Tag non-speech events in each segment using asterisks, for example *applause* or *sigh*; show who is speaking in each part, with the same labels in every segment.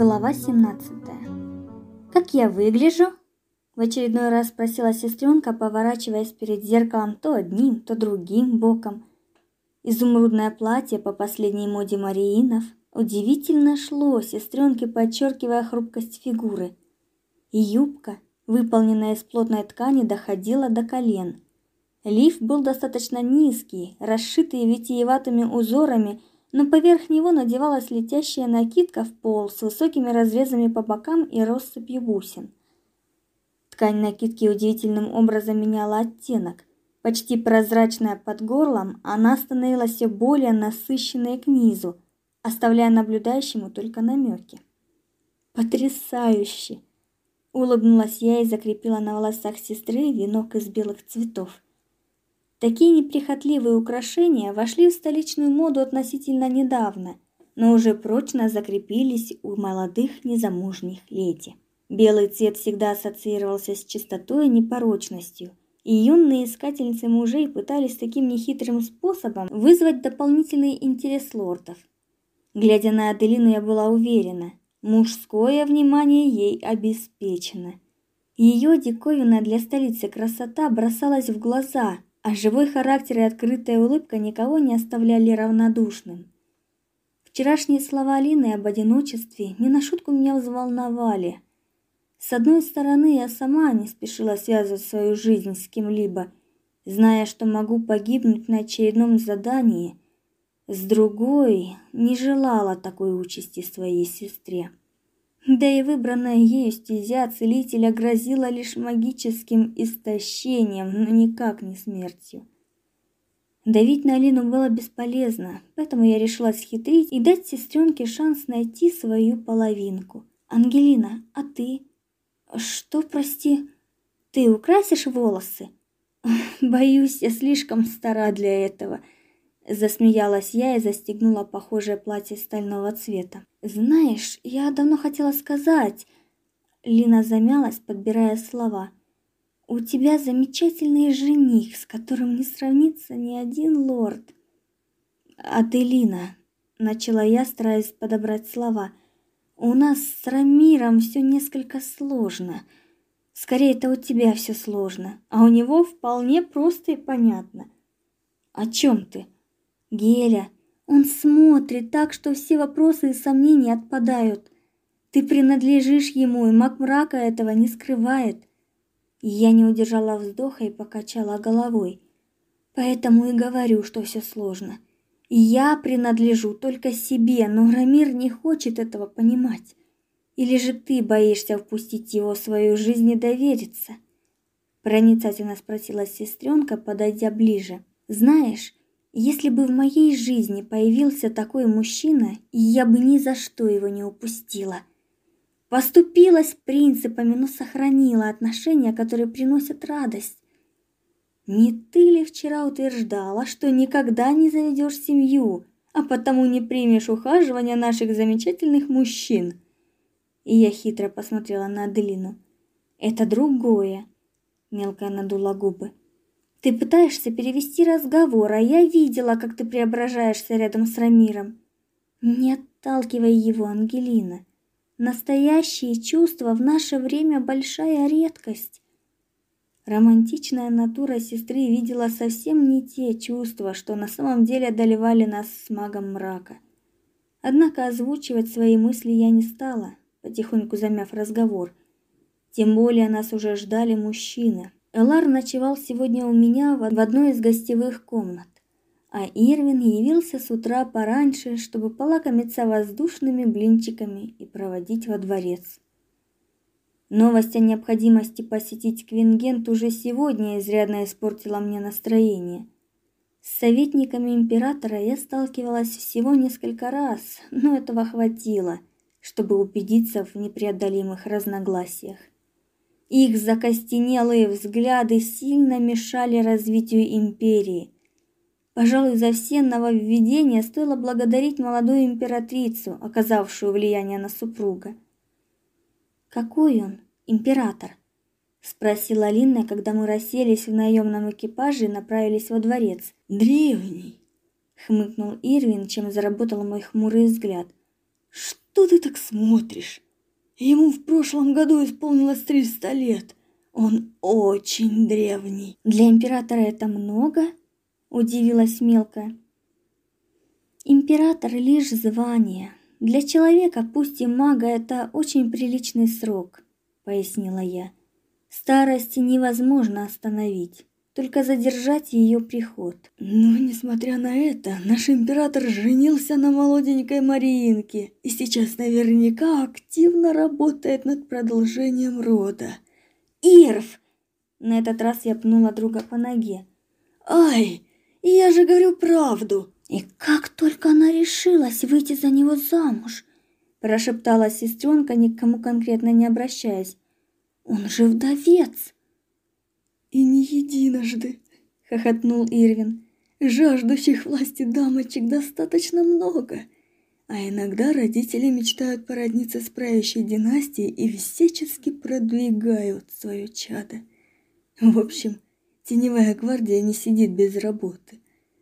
Speaker 1: Глава 17. Как я выгляжу? В очередной раз спросила сестренка, поворачиваясь перед зеркалом то одним, то другим боком. Изумрудное платье по последней моде Мариинов удивительно шло сестренке, подчеркивая хрупкость фигуры. И юбка, выполненная из плотной ткани, доходила до колен. Лиф был достаточно низкий, расшитый витиеватыми узорами но поверх него надевалась летящая накидка в пол с высокими разрезами по бокам и россыпью бусин. Ткань накидки удивительным образом меняла оттенок. Почти прозрачная под горлом, она становилась все более насыщенной к низу, оставляя наблюдающему только намеки. Потрясающе, улыбнулась я и закрепила на волосах сестры венок из белых цветов. Такие неприхотливые украшения вошли в столичную моду относительно недавно, но уже прочно закрепились у молодых незамужних леди. Белый цвет всегда ассоциировался с чистотой и непорочностью, и юные искательницы мужей пытались таким нехитрым способом вызвать дополнительный интерес лордов. Глядя на Аделину, я была уверена, мужское внимание ей обеспечено. Ее диковинная для столицы красота бросалась в глаза – а живой характер и открытая улыбка никого не оставляли равнодушным. Вчерашние слова Алины об одиночестве не на шутку меня взволновали. С одной стороны, я сама не спешила связывать свою жизнь с кем-либо, зная, что могу погибнуть на очередном задании. С другой, не желала такой участи своей сестре. Да и выбранная ею стезя целителя грозила лишь магическим истощением, но никак не смертью. Давить на Алину было бесполезно, поэтому я решила схитрить и дать сестренке шанс найти свою половинку. Ангелина, а ты? Что, прости? Ты украсишь волосы? *laughs* Боюсь, я слишком стара для этого. Засмеялась я и застегнула похожее платье стального цвета. Знаешь, я давно хотела сказать. Лина замялась, подбирая слова. У тебя замечательный жених, с которым не сравнится ни один лорд. А ты, Лина, начала я, стараясь подобрать слова. У нас с Рамиром все несколько сложно. Скорее, это у тебя все сложно, а у него вполне просто и понятно. О чем ты? Геля, он смотрит так, что все вопросы и сомнения отпадают. Ты принадлежишь ему, и маг мрака этого не скрывает. Я не удержала вздоха и покачала головой. Поэтому и говорю, что все сложно. Я принадлежу только себе, но Рамир не хочет этого понимать. Или же ты боишься впустить его в свою жизнь и довериться? Проницательно спросила сестренка, подойдя ближе. Знаешь, если бы в моей жизни появился такой мужчина, я бы ни за что его не упустила. Поступилась принципами, но сохранила отношения, которые приносят радость. Не ты ли вчера утверждала, что никогда не заведешь семью, а потому не примешь ухаживания наших замечательных мужчин? И я хитро посмотрела на Аделину. Это другое. Мелко надула губы. Ты пытаешься перевести разговор, а я видела, как ты преображаешься рядом с Рамиром. Не отталкивай его, Ангелина. Настоящие чувства в наше время большая редкость. Романтичная натура сестры видела совсем не те чувства, что на самом деле одолевали нас с магом мрака. Однако озвучивать свои мысли я не стала, потихоньку замяв разговор. Тем более нас уже ждали мужчины. Элар ночевал сегодня у меня в одной из гостевых комнат, а Ирвин явился с утра пораньше, чтобы полакомиться воздушными блинчиками и проводить во дворец. Новость о необходимости посетить Квингент уже сегодня изрядно испортила мне настроение. С советниками императора я сталкивалась всего несколько раз, но этого хватило, чтобы убедиться в непреодолимых разногласиях. Их закостенелые взгляды сильно мешали развитию империи. Пожалуй, за все нововведения стоило благодарить молодую императрицу, оказавшую влияние на супруга. Какой он, император? спросила Линна, когда мы расселись в наемном экипаже и направились во дворец.
Speaker 2: Древний,
Speaker 1: хмыкнул Ирвин, чем заработал мой хмурый взгляд.
Speaker 2: Что ты так смотришь? Ему в прошлом году исполнилось 300 лет. Он очень древний.
Speaker 1: Для императора это много? Удивилась мелкая. Император лишь звание. Для человека, пусть и мага, это очень приличный срок, пояснила я. Старости невозможно остановить только задержать ее приход.
Speaker 2: Но, несмотря на это, наш император женился на молоденькой Мариинке и сейчас наверняка активно работает над продолжением рода.
Speaker 1: Ирв! На этот раз я пнула друга по ноге.
Speaker 2: Ай, я же говорю правду.
Speaker 1: И как только она решилась выйти за него замуж, прошептала сестренка, никому конкретно не обращаясь. Он же вдовец.
Speaker 2: И не единожды, хохотнул Ирвин. Жаждущих власти дамочек достаточно много. А иногда родители мечтают породниться с правящей династией и всячески продвигают свое чадо. В общем, теневая гвардия не сидит без работы.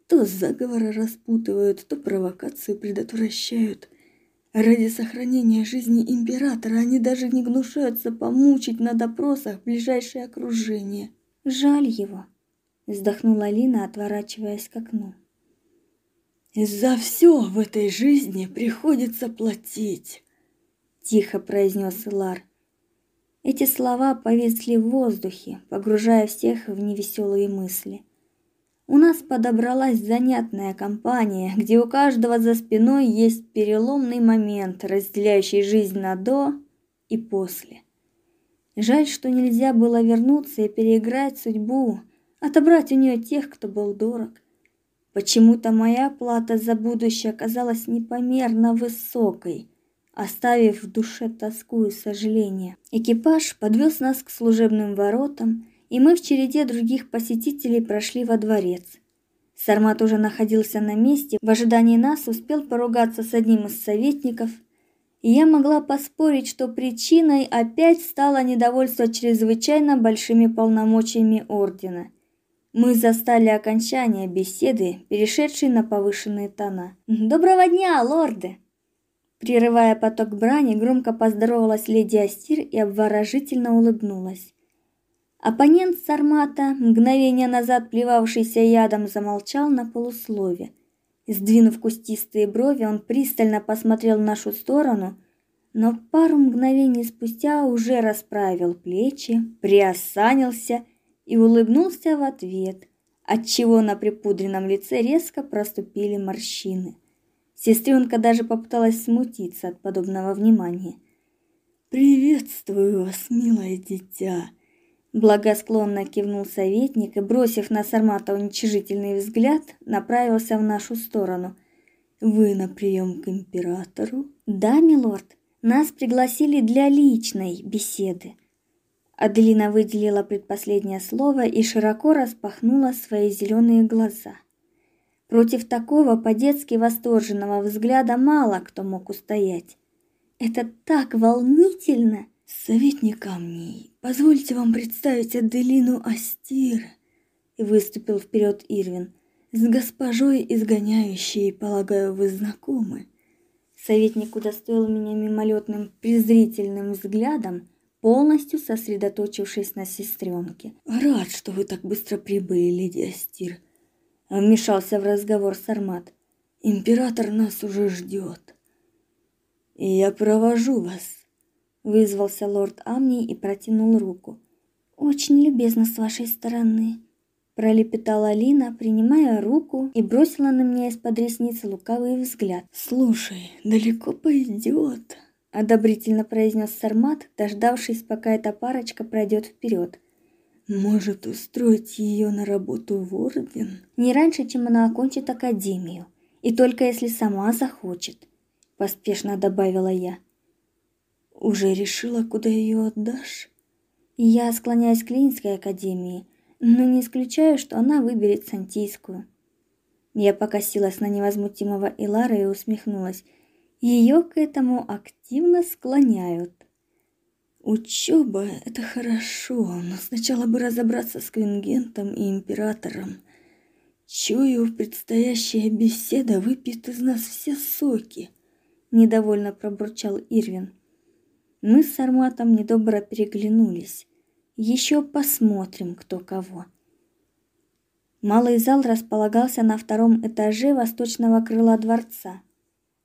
Speaker 2: То заговоры распутывают, то провокацию предотвращают. Ради сохранения жизни императора они даже не гнушаются помучить на допросах ближайшее окружение.
Speaker 1: Жаль его, вздохнула Лина, отворачиваясь к окну.
Speaker 2: За все в этой жизни приходится платить, тихо произнес Лар.
Speaker 1: Эти слова повисли в воздухе, погружая всех в невеселые мысли. У нас подобралась занятная компания, где у каждого за спиной есть переломный момент, разделяющий жизнь на до и после. Жаль, что нельзя было вернуться и переиграть судьбу, отобрать у нее тех, кто был дорог. Почему-то моя плата за будущее оказалась непомерно высокой, оставив в душе тоску и сожаление. Экипаж подвез нас к служебным воротам, и мы в череде других посетителей прошли во дворец. Сармат уже находился на месте, в ожидании нас успел поругаться с одним из советников – и я могла поспорить, что причиной опять стало недовольство чрезвычайно большими полномочиями ордена. Мы застали окончание беседы, перешедшей на повышенные тона. Доброго дня, лорды. Прерывая поток брани, громко поздоровалась леди Астир и обворожительно улыбнулась. Оппонент Сармата, мгновение назад плевавшийся ядом, замолчал на полуслове. Сдвинув кустистые брови, он пристально посмотрел в нашу сторону, но пару мгновений спустя уже расправил плечи, приосанился и улыбнулся в ответ, отчего на припудренном лице резко проступили морщины. Сестренка даже попыталась смутиться от подобного внимания.
Speaker 2: «Приветствую вас, милое дитя!»
Speaker 1: Благосклонно кивнул советник и, бросив на Сармата уничижительный взгляд, направился в нашу сторону.
Speaker 2: Вы на прием к императору?
Speaker 1: Да, милорд. Нас пригласили для личной беседы. Аделина выделила предпоследнее слово и широко распахнула свои зеленые глаза. Против такого по-детски восторженного взгляда мало кто мог устоять. Это так волнительно.
Speaker 2: Советник камней, позвольте вам представить Аделину Астир, и выступил вперед Ирвин. С госпожой изгоняющей, полагаю, вы знакомы.
Speaker 1: Советник удостоил меня мимолетным презрительным взглядом, полностью сосредоточившись на сестренке.
Speaker 2: Рад, что вы так быстро прибыли, леди Астир. Вмешался в разговор Сармат. Император нас уже ждет. И я провожу вас вызвался лорд Амни и протянул руку.
Speaker 1: Очень любезно с вашей стороны, пролепетала Алина, принимая руку и бросила на меня из-под ресниц лукавый взгляд.
Speaker 2: Слушай, далеко пойдет,
Speaker 1: одобрительно произнес Сармат, дождавшись, пока эта парочка пройдет вперед.
Speaker 2: Может, устроить ее на работу в орден?
Speaker 1: Не раньше, чем она окончит академию, и только если сама захочет, поспешно добавила я.
Speaker 2: Уже решила, куда ее отдашь?
Speaker 1: Я склоняюсь к Клинской академии, но не исключаю, что она выберет Сантийскую. Я покосилась на невозмутимого Илара и усмехнулась. Ее к этому активно склоняют.
Speaker 2: Учеба — это хорошо, но сначала бы разобраться с Квингентом и Императором. Чую, предстоящая беседа выпьет из нас все соки.
Speaker 1: недовольно пробурчал Ирвин. Мы с Арматом недобро переглянулись. Еще посмотрим, кто кого. Малый зал располагался на втором этаже восточного крыла дворца.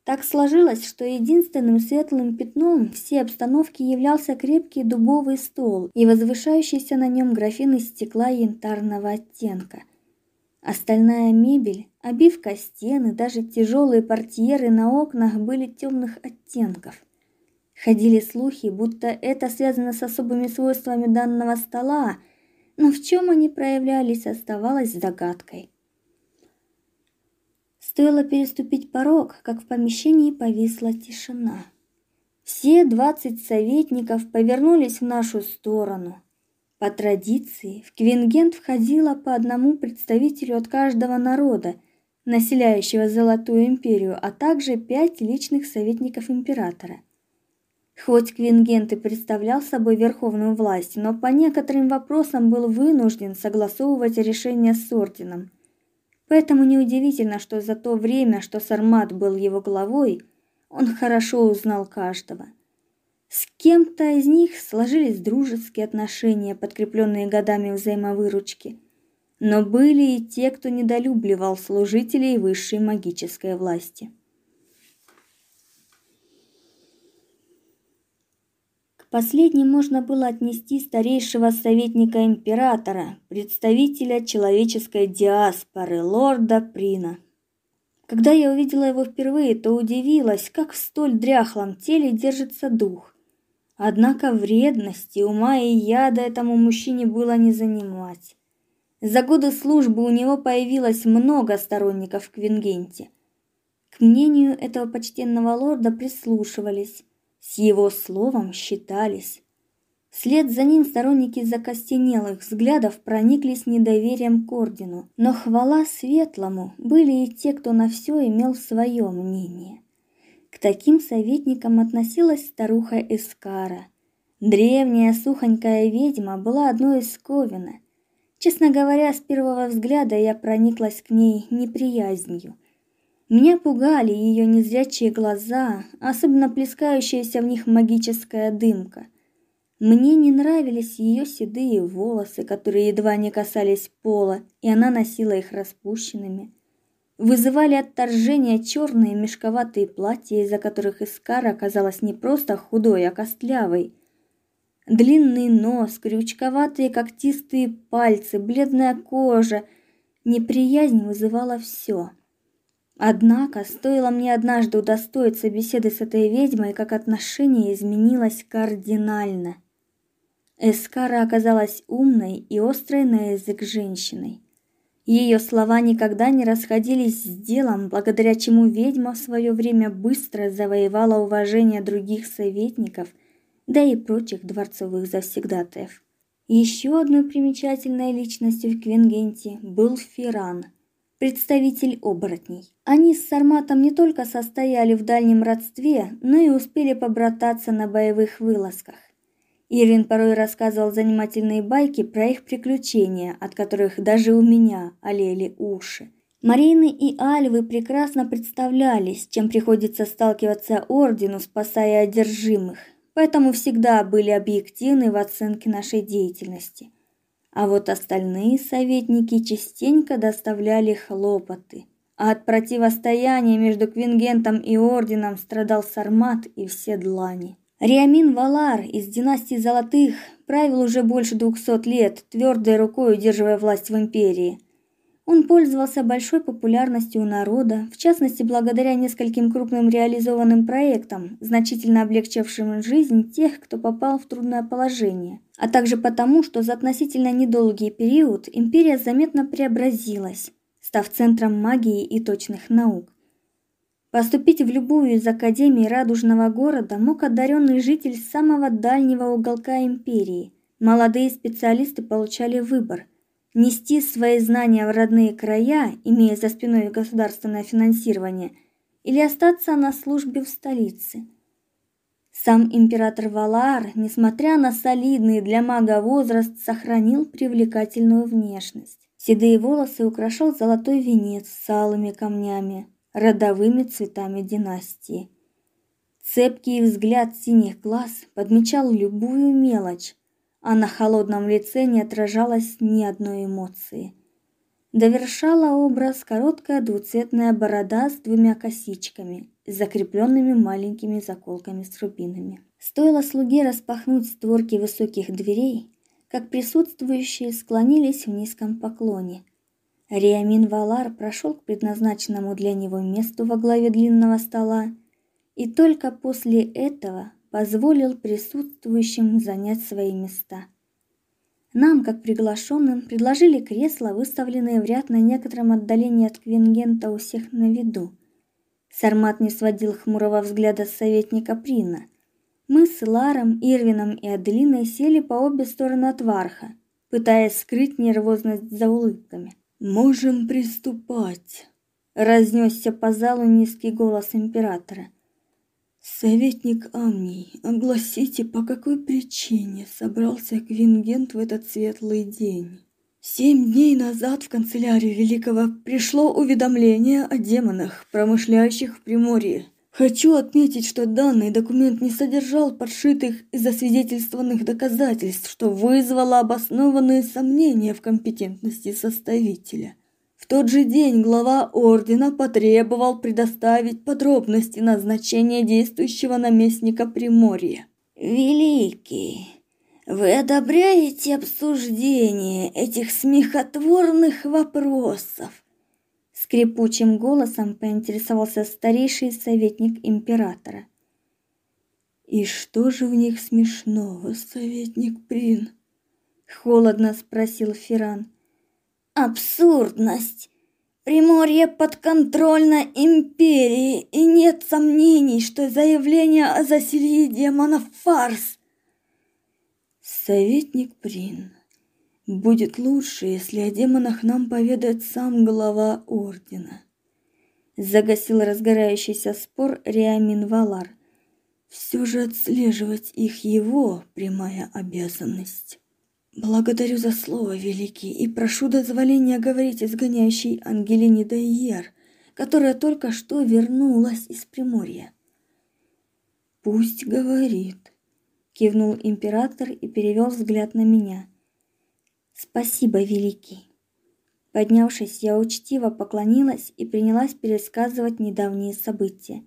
Speaker 1: Так сложилось, что единственным светлым пятном всей обстановки являлся крепкий дубовый стол и возвышающийся на нем графин из стекла янтарного оттенка. Остальная мебель, обивка стены, даже тяжелые портьеры на окнах были темных оттенков. Ходили слухи, будто это связано с особыми свойствами данного стола, но в чем они проявлялись, оставалось загадкой. Стоило переступить порог, как в помещении повисла тишина. Все двадцать советников повернулись в нашу сторону. По традиции в Квингент входило по одному представителю от каждого народа, населяющего Золотую империю, а также пять личных советников императора. Хоть Квингент и представлял собой верховную власть, но по некоторым вопросам был вынужден согласовывать решения с орденом – Поэтому неудивительно, что за то время, что Сармат был его главой, он хорошо узнал каждого. С кем-то из них сложились дружеские отношения, подкрепленные годами взаимовыручки. Но были и те, кто недолюбливал служителей высшей магической власти. Последним можно было отнести старейшего советника императора, представителя человеческой диаспоры, лорда Прина. Когда я увидела его впервые, то удивилась, как в столь дряхлом теле держится дух. Однако вредности, ума и яда этому мужчине было не занимать. За годы службы у него появилось много сторонников в Квингенте. К мнению этого почтенного лорда прислушивались с его словом считались. Вслед за ним сторонники закостенелых взглядов прониклись недоверием к ордену, но хвала светлому были и те, кто на все имел свое мнение. К таким советникам относилась старуха Эскара. Древняя сухонькая ведьма была одной из Ковина. Честно говоря, с первого взгляда я прониклась к ней неприязнью. Меня пугали ее незрячие глаза, особенно плескающаяся в них магическая дымка. Мне не нравились ее седые волосы, которые едва не касались пола, и она носила их распущенными. Вызывали отторжение черные мешковатые платья, из-за которых Искара оказалась не просто худой, а костлявой. Длинный нос, крючковатые когтистые пальцы, бледная кожа. Неприязнь вызывала все. Однако, стоило мне однажды удостоиться беседы с этой ведьмой, как отношение изменилось кардинально. Эскара оказалась умной и острой на язык женщиной. Ее слова никогда не расходились с делом, благодаря чему ведьма в свое время быстро завоевала уважение других советников, да и прочих дворцовых завсегдатаев. Еще одной примечательной личностью в Квингенте был Фиран – представитель оборотней. Они с Сарматом не только состояли в дальнем родстве, но и успели побрататься на боевых вылазках. Ирин порой рассказывал занимательные байки про их приключения, от которых даже у меня олели уши. Марины и Альвы прекрасно представляли, с чем приходится сталкиваться ордену, спасая одержимых, поэтому всегда были объективны в оценке нашей деятельности – а вот остальные советники частенько доставляли хлопоты. А от противостояния между Квингентом и орденом страдал Сармат и все длани. Риамин Валар из династии Золотых правил уже больше двухсот лет, твердой рукой удерживая власть в империи – он пользовался большой популярностью у народа, в частности, благодаря нескольким крупным реализованным проектам, значительно облегчившим жизнь тех, кто попал в трудное положение, а также потому, что за относительно недолгий период империя заметно преобразилась, став центром магии и точных наук. Поступить в любую из академий радужного города мог одаренный житель самого дальнего уголка империи. Молодые специалисты получали выбор нести свои знания в родные края, имея за спиной государственное финансирование, или остаться на службе в столице. Сам император Валар, несмотря на солидный для мага возраст, сохранил привлекательную внешность. Седые волосы украшал золотой венец с алыми камнями, родовыми цветами династии. Цепкий взгляд синих глаз подмечал любую мелочь, а на холодном лице не отражалось ни одной эмоции. Довершала образ короткая двуцветная борода с двумя косичками, закрепленными маленькими заколками с рубинами. Стоило слуге распахнуть створки высоких дверей, как присутствующие склонились в низком поклоне. Риамин Валар прошел к предназначенному для него месту во главе длинного стола и только после этого позволил присутствующим занять свои места. Нам, как приглашенным, предложили кресла, выставленные в ряд на некотором отдалении от Квингента у всех на виду. Сармат не сводил хмурого взгляда с советника Прина. Мы с Ларом, Ирвином и Аделиной сели по обе стороны от Варха, пытаясь скрыть нервозность за улыбками.
Speaker 2: «Можем приступать», —
Speaker 1: разнесся по залу низкий голос императора.
Speaker 2: Советник Амний, огласите, по какой причине собрался Квингент в этот светлый день. Семь дней назад в канцелярию Великого пришло уведомление о демонах, промышляющих в Приморье. Хочу отметить, что данный документ не содержал подшитых и засвидетельствованных доказательств, что вызвало обоснованные сомнения в компетентности составителя тот же день глава ордена потребовал предоставить подробности назначения действующего наместника Приморья.
Speaker 1: Великий, вы одобряете обсуждение этих смехотворных вопросов? скрипучим голосом поинтересовался старейший советник императора.
Speaker 2: И что же в них смешного, советник Прин?
Speaker 1: холодно спросил Ферран. Абсурдность. Приморье подконтрольно империи, и нет сомнений, что заявление о засилье демонов фарс.
Speaker 2: Советник Прин, будет лучше, если о демонах нам поведает сам глава ордена. Загасил разгорающийся спор Риамин Валар. Все же отслеживать их его прямая обязанность. Благодарю за слово, великий, и прошу дозволения говорить изгоняющей Ангелине Дайер, которая только что вернулась из Приморья. Пусть говорит, кивнул император и перевел взгляд на меня. Спасибо, великий. Поднявшись, я учтиво поклонилась и принялась пересказывать недавние события.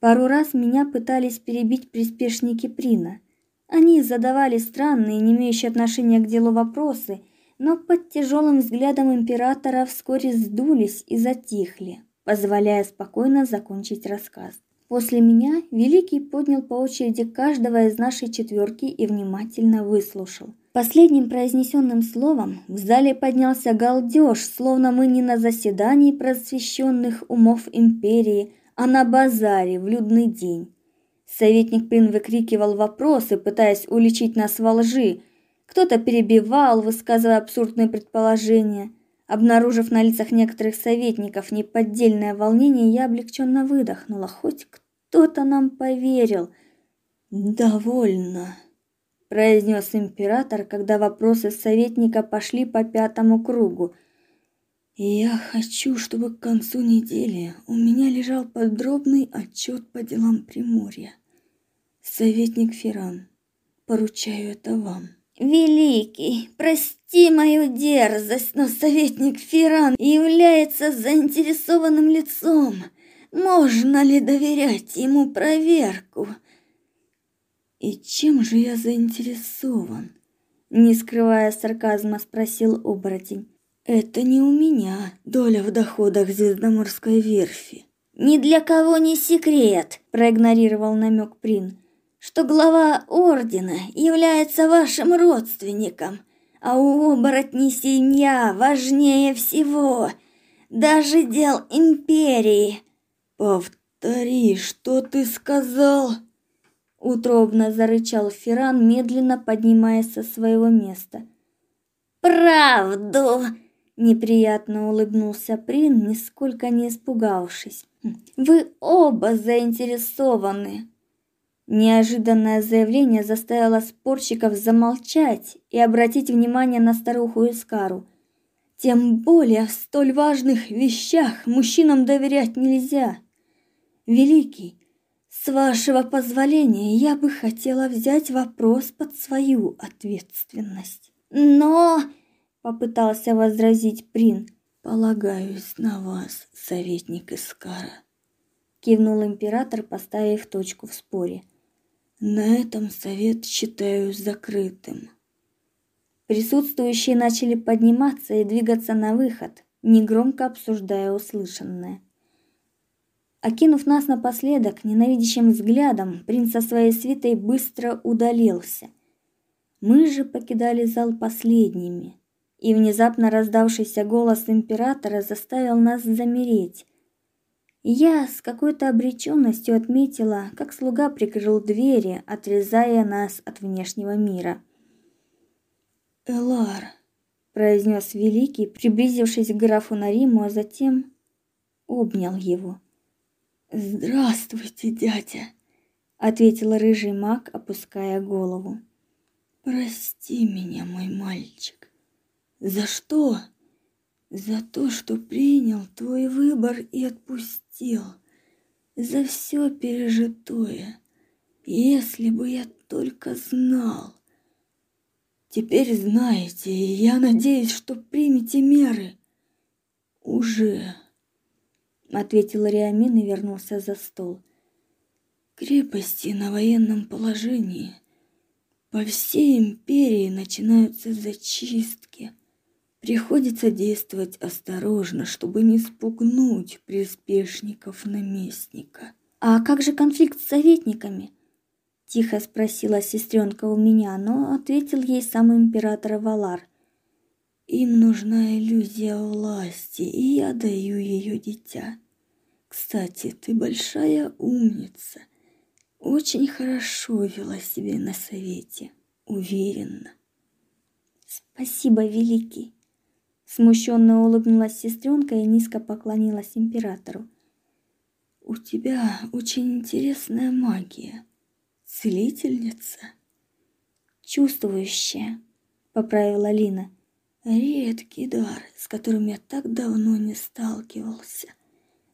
Speaker 2: Пару раз меня пытались перебить приспешники Прина. Они задавали странные, не имеющие отношения к делу вопросы, но под тяжелым взглядом императора вскоре сдулись и затихли, позволяя спокойно закончить рассказ. После меня Великий поднял по очереди каждого из нашей четверки и внимательно выслушал. Последним произнесенным словом в зале поднялся галдеж, словно мы не на заседании просвещенных умов империи, а на базаре в людный день. Советник Прин выкрикивал вопросы, пытаясь уличить нас во лжи. Кто-то перебивал, высказывая абсурдные предположения. Обнаружив на лицах некоторых советников неподдельное волнение, я облегченно выдохнула. Хоть кто-то нам поверил. «Довольно», — произнес император, когда вопросы советника пошли по пятому кругу. «Я хочу, чтобы к концу недели у меня лежал подробный отчет по делам Приморья». Советник Ферран, поручаю это вам.
Speaker 1: Великий, прости мою дерзость, но советник Ферран является заинтересованным лицом. Можно ли доверять ему проверку?
Speaker 2: И чем же я заинтересован?
Speaker 1: Не скрывая сарказма, спросил оборотень.
Speaker 2: Это не у меня доля в доходах Звездоморской верфи.
Speaker 1: Ни для кого не секрет, проигнорировал намек Прин что глава ордена является вашим родственником, а у оборотней семья важнее всего, даже дел империи.
Speaker 2: Повтори, что ты сказал?
Speaker 1: Утробно зарычал Ферран, медленно поднимаясь со своего места. Правду, неприятно улыбнулся Прин, нисколько не испугавшись. Вы оба заинтересованы Неожиданное заявление заставило спорщиков замолчать и обратить внимание на старуху Искару. Тем более в столь важных вещах мужчинам доверять нельзя. Великий, С вашего позволения, я бы хотела взять вопрос под свою ответственность. Но попытался возразить Прин.
Speaker 2: Полагаюсь на вас, советник Искара,
Speaker 1: кивнул император, поставив точку в споре.
Speaker 2: На этом совет считаю закрытым.
Speaker 1: Присутствующие начали подниматься и двигаться на выход, негромко обсуждая услышанное. Окинув нас напоследок ненавидящим взглядом, принц со своей свитой быстро удалился. Мы же покидали зал последними, и внезапно раздавшийся голос императора заставил нас замереть. Я с какой-то обреченностью отметила, как слуга прикрыл двери, отрезая нас от внешнего мира.
Speaker 2: Элар,
Speaker 1: произнес великий, приблизившись к графу Нариму, а затем обнял его.
Speaker 2: Здравствуйте, дядя,
Speaker 1: ответил рыжий маг, опуская голову.
Speaker 2: Прости меня, мой мальчик. За что? За то, что принял твой выбор и отпустил. За все пережитое. Если бы я только знал. Теперь знаете, и я надеюсь, что примете меры. Уже ответил Риамин и вернулся за стол. Крепости на военном положении. По всей империи начинаются зачистки. Приходится действовать осторожно, чтобы не спугнуть приспешников наместника.
Speaker 1: А как же конфликт с советниками? тихо спросила сестренка у меня, но ответил ей сам император Валар.
Speaker 2: Им нужна иллюзия власти, и я даю ее дитя. Кстати, ты большая умница. Очень хорошо вела себя на совете, уверенно.
Speaker 1: Спасибо, великий. Смущенно улыбнулась сестренка и низко поклонилась императору.
Speaker 2: У тебя очень интересная магия. Целительница,
Speaker 1: чувствующая, поправила Лина.
Speaker 2: Редкий дар, с которым я так давно не сталкивался.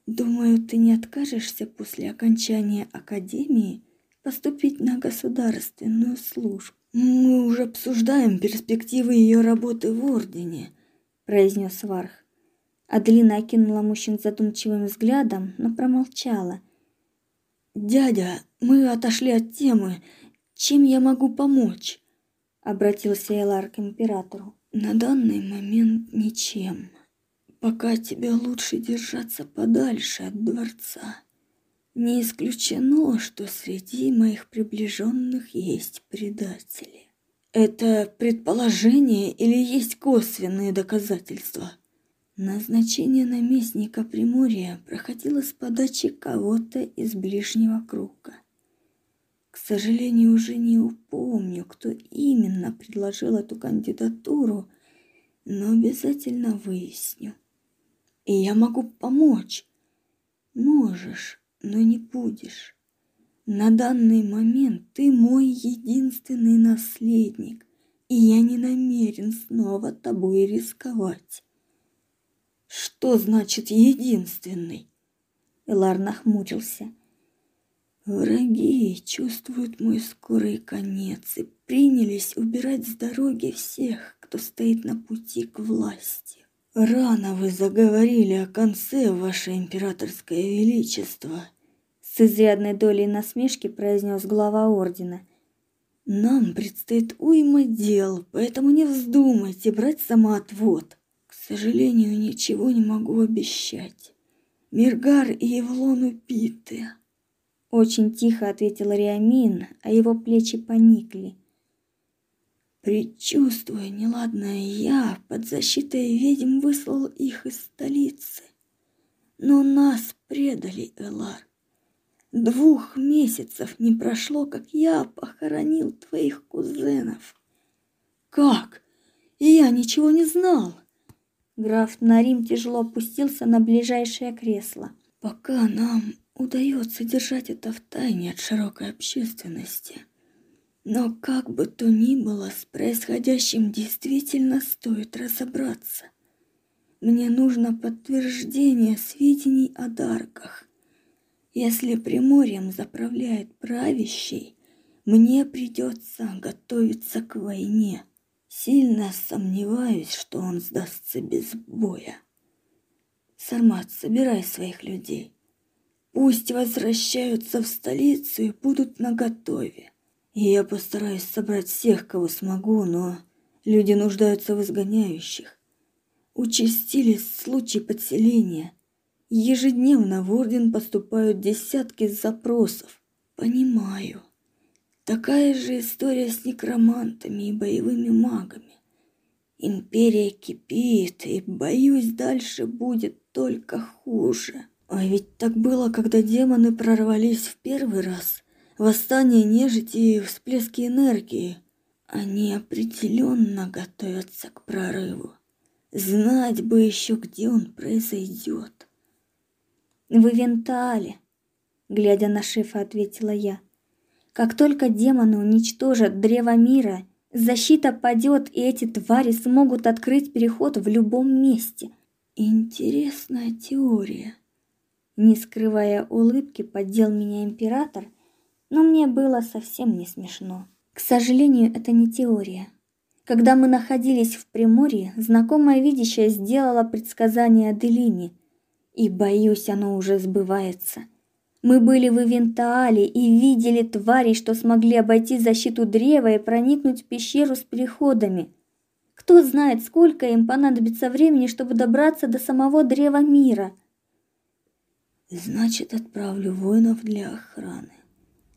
Speaker 2: Думаю, ты не откажешься после окончания академии поступить на государственную службу. Мы уже обсуждаем перспективы ее работы в ордене, произнес Варх.
Speaker 1: Аделина окинула мужчин задумчивым взглядом, но промолчала.
Speaker 2: Дядя, мы отошли от темы. Чем я могу помочь? обратился Элар к императору. На данный момент ничем. Пока тебе лучше держаться подальше от дворца. Не исключено, что среди моих приближенных есть предатели. Это предположение или есть косвенные доказательства? Назначение наместника Приморья проходило с подачи кого-то из ближнего круга. К сожалению, уже не упомню, кто именно предложил эту кандидатуру, но обязательно выясню. И я могу помочь. Можешь, но не будешь. На данный момент ты мой единственный наследник, и я не намерен снова тобой рисковать. Что значит единственный? Элар нахмурился. Враги чувствуют мой скорый конец и принялись убирать с дороги всех, кто стоит на пути к власти. Рано вы заговорили о конце, ваше императорское величество,
Speaker 1: с изрядной долей насмешки произнес глава ордена.
Speaker 2: Нам предстоит уйма дел, поэтому не вздумайте брать самоотвод. К сожалению, ничего не могу обещать. Миргар и Евлон убиты.
Speaker 1: Очень тихо ответил Риамин, а его плечи поникли.
Speaker 2: Предчувствуя неладное, я под защитой ведьм выслал их из столицы. Но нас предали, Элар. Двух месяцев не прошло, как я похоронил твоих кузенов. Как? Я ничего не знал.
Speaker 1: Граф Нарим тяжело опустился на ближайшее кресло.
Speaker 2: Пока нам удается держать это в тайне от широкой общественности. Но как бы то ни было, с происходящим действительно стоит разобраться. Мне нужно подтверждение сведений о дарках. Если Приморьем заправляет правящий, мне придется готовиться к войне. Сильно сомневаюсь, что он сдастся без боя. Сармат, собирай своих людей. Пусть возвращаются в столицу и будут наготове. И я постараюсь собрать всех, кого смогу, но люди нуждаются в изгоняющих. Участились случаи подселения. Ежедневно в орден поступают десятки запросов. Понимаю. Такая же история с некромантами и боевыми магами. Империя кипит, и, боюсь, дальше будет только хуже. А ведь так было, когда демоны прорвались в первый раз. Восстание нежити и всплески энергии. Они определенно готовятся к прорыву. Знать бы еще, где он произойдет.
Speaker 1: В Ивентале, глядя на шефа, ответила я. Как только демоны уничтожат древо мира, защита падет, и эти твари смогут открыть переход в любом месте.
Speaker 2: Интересная теория.
Speaker 1: Не скрывая улыбки, поддел меня император, но мне было совсем не смешно. К сожалению, это не теория. Когда мы находились в Приморье, знакомая видящая сделала предсказание Аделине, и боюсь, оно уже сбывается. Мы были в Ивентаале и видели тварей, что смогли обойти защиту древа и проникнуть в пещеру с переходами. Кто знает, сколько им понадобится времени, чтобы добраться до самого древа мира.
Speaker 2: Значит, отправлю воинов для охраны.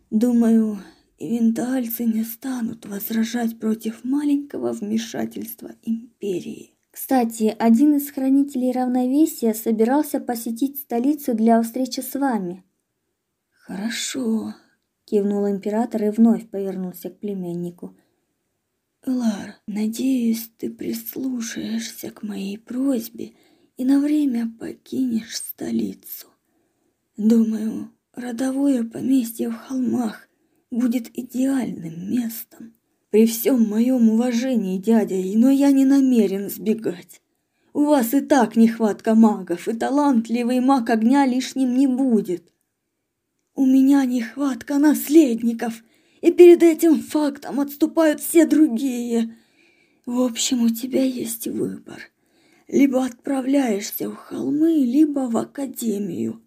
Speaker 2: Думаю, Винтальцы не станут возражать против маленького вмешательства империи.
Speaker 1: Кстати, один из хранителей равновесия собирался посетить столицу для встречи с вами.
Speaker 2: Хорошо,
Speaker 1: кивнул император и вновь повернулся к племяннику.
Speaker 2: Лар, надеюсь, ты прислушаешься к моей просьбе и на время покинешь столицу. Думаю, родовое поместье в холмах будет идеальным местом. При всем моем уважении, дядя, но я не намерен сбегать. У вас и так нехватка магов, и талантливый маг огня лишним не будет. У меня нехватка наследников, и перед этим фактом отступают все другие. В общем, у тебя есть выбор. Либо отправляешься в холмы, либо в академию.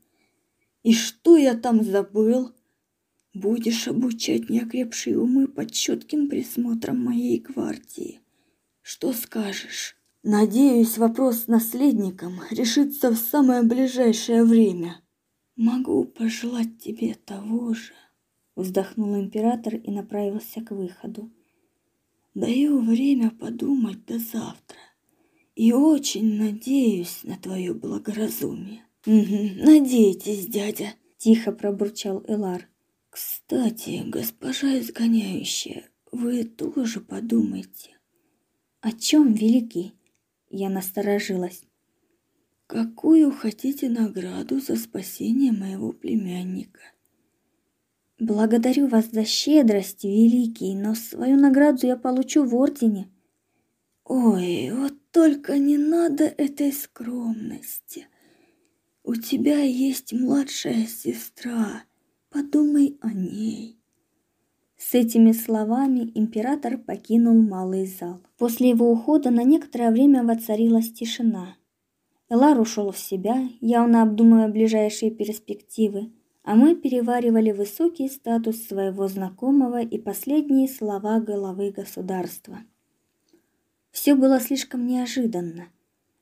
Speaker 2: И что я там забыл? Будешь обучать неокрепшие умы под чутким присмотром моей гвардии. Что скажешь? Надеюсь, вопрос с наследником решится в самое ближайшее время. Могу пожелать тебе того же, вздохнул император и направился к выходу. Даю время подумать до завтра. И очень надеюсь на твое благоразумие. Угу, надейтесь, дядя, тихо пробурчал Элар. Кстати, госпожа изгоняющая, вы тоже подумайте.
Speaker 1: О чем, великий? Я насторожилась.
Speaker 2: Какую хотите награду за спасение моего племянника?
Speaker 1: Благодарю вас за щедрость, великий, но свою награду я получу в ордене.
Speaker 2: Ой, вот только не надо этой скромности. У тебя есть младшая сестра, Подумай о ней.
Speaker 1: С этими словами император покинул малый зал. После его ухода на некоторое время воцарилась тишина. Элар ушел в себя, явно обдумывая ближайшие перспективы, а мы переваривали высокий статус своего знакомого и последние слова главы государства. Все было слишком неожиданно.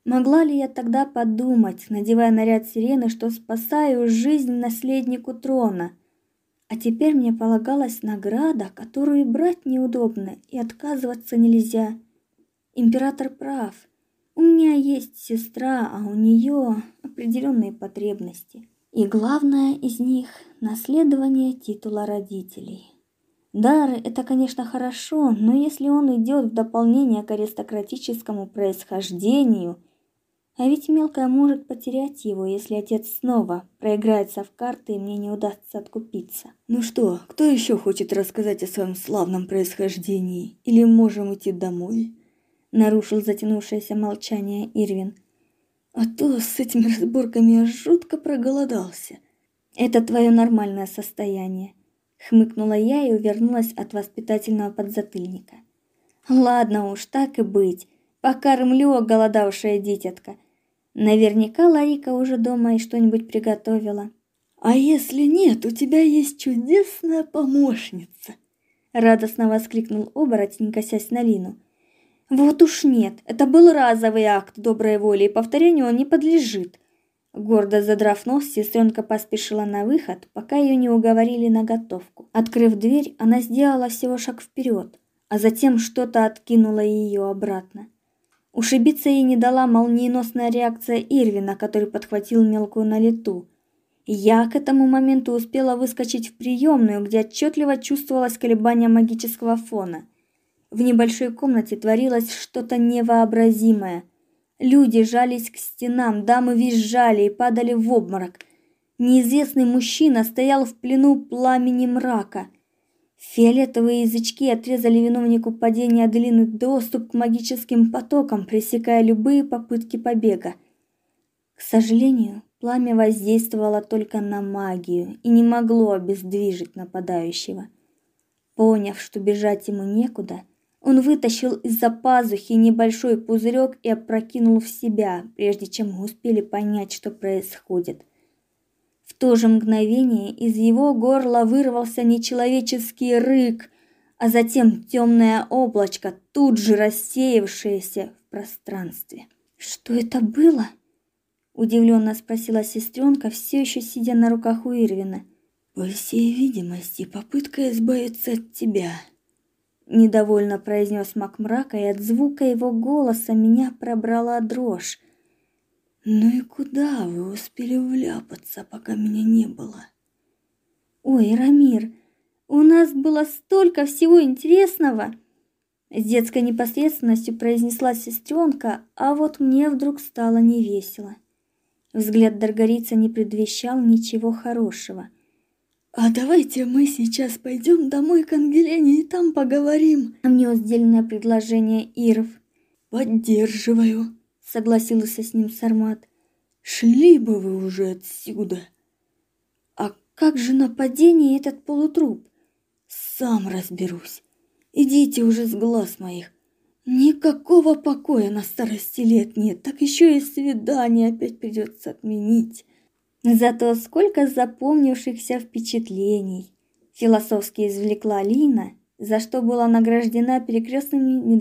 Speaker 1: Могла ли я тогда подумать, надевая наряд сирены, что спасаю жизнь наследнику трона? А теперь мне полагалась награда, которую брать неудобно и отказываться нельзя. Император прав. У меня есть сестра, а у нее определенные потребности. И главное из них наследование титула родителей. Дар это, конечно, хорошо, но если он идет в дополнение к аристократическому происхождению, а ведь мелкая может потерять его, если отец снова проиграется в карты и мне не удастся откупиться.
Speaker 2: Ну что, кто еще хочет рассказать о своем славном происхождении? Или можем идти домой?
Speaker 1: Нарушил затянувшееся молчание Ирвин.
Speaker 2: А то с этими разборками я жутко проголодался.
Speaker 1: Это твое нормальное состояние, хмыкнула я и увернулась от воспитательного подзатыльника. Ладно уж, так и быть. Покормлю оголодавшая дитятка. Наверняка Ларика уже дома и что-нибудь приготовила.
Speaker 2: А если нет, у тебя есть чудесная помощница, радостно воскликнул оборотень, косясь на Лину.
Speaker 1: Вот уж нет, это был разовый акт доброй воли, и повторению он не подлежит. Гордо задрав нос, сестренка поспешила на выход, пока ее не уговорили на готовку. Открыв дверь, она сделала всего шаг вперед, а затем что-то откинуло ее обратно. Ушибиться ей не дала молниеносная реакция Ирвина, который подхватил мелкую на лету. Я к этому моменту успела выскочить в приемную, где отчетливо чувствовалось колебание магического фона. В небольшой комнате творилось что-то невообразимое. Люди жались к стенам, дамы визжали и падали в обморок. Неизвестный мужчина стоял в плену пламени мрака. Фиолетовые язычки отрезали виновнику падения длинный доступ к магическим потокам, пресекая любые попытки побега. К сожалению, пламя воздействовало только на магию и не могло обездвижить нападающего. Поняв, что бежать ему некуда, он вытащил из-за пазухи небольшой пузырек и опрокинул в себя, прежде чем успели понять, что происходит. В то же мгновение из его горла вырвался нечеловеческий рык, а затем темное облачко, тут же рассеявшееся в пространстве. Что это было? удивленно спросила сестренка, все еще сидя на руках у Ирвина.
Speaker 2: По всей видимости, попытка избавиться от тебя,
Speaker 1: недовольно произнес маг мрака, и от звука его голоса меня пробрала дрожь.
Speaker 2: Ну и куда вы успели вляпаться, пока меня не было?
Speaker 1: Ой, Рамир, у нас было столько всего интересного, с детской непосредственностью произнесла сестренка, а вот мне вдруг стало невесело. Взгляд Даргарица не предвещал ничего хорошего.
Speaker 2: А давайте мы сейчас пойдем домой к Ангелене и там поговорим.
Speaker 1: Внес дельное предложение Ирв.
Speaker 2: Поддерживаю,
Speaker 1: согласился с ним Сармат.
Speaker 2: Шли бы вы уже отсюда.
Speaker 1: А как же нападение этот полутруп?
Speaker 2: Сам разберусь. Идите уже с глаз моих. Никакого покоя на старости лет нет, так еще и свидание опять придется отменить.
Speaker 1: Зато сколько запомнившихся впечатлений, философски извлекла Лина, за что была награждена перекрестными недовольными